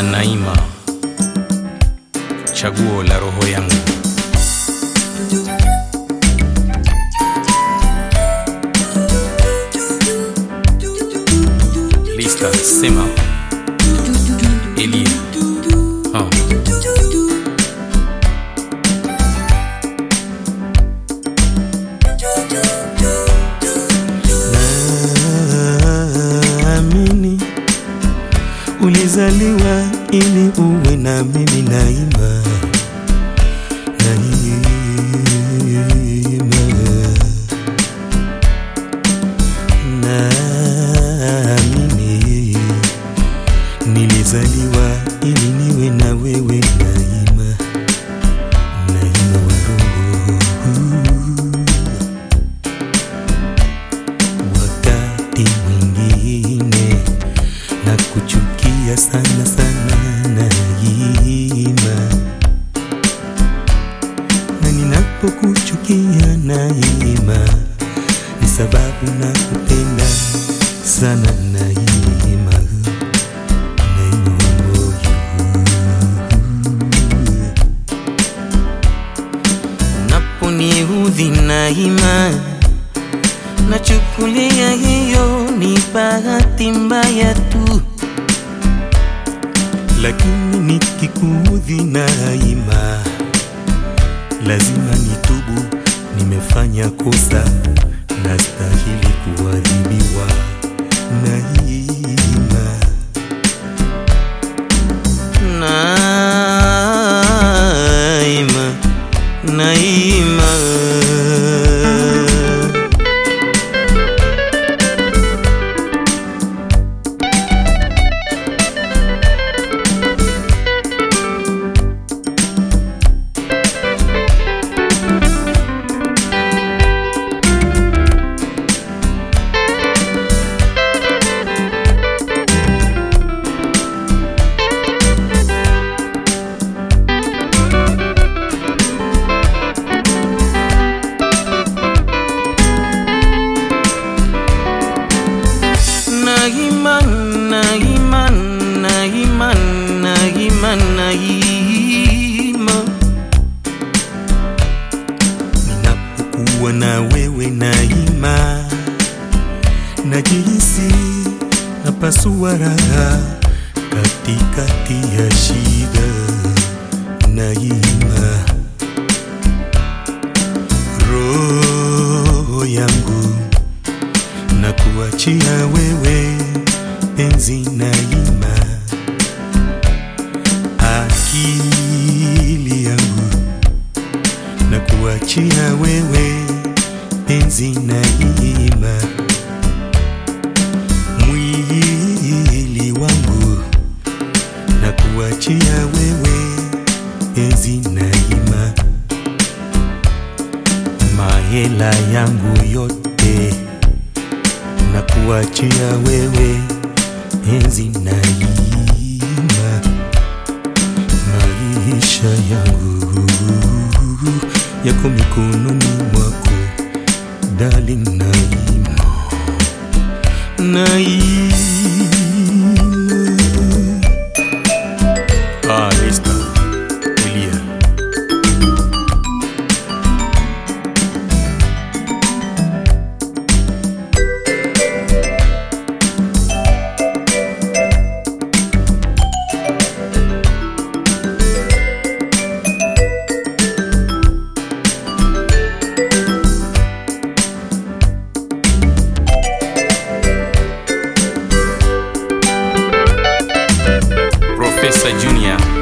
Ah, Naima, chaguo la roho yangu. Lista sema Elia. Ah. Naamini ulizaliwa ili uwe na mimi Naima. Unaponiudhi Naima, nachukulia hiyo ni bahati mbaya tu. lakini nikikuudhi Naima, lazima nitubu, nimefanya kosa, nastahili kuadhibiwa na ima Naima, napasua raha katikati ya shida Naima, roho yangu na kuachia wewe penzi na ima akili yangu na kuachia wewe penzi na Naima, kuachia wewe enzi na hima, mahela yangu yote na kuachia wewe penzi Naima, maisha yangu yako mikononi mwako darling Naima, Naima. Junior.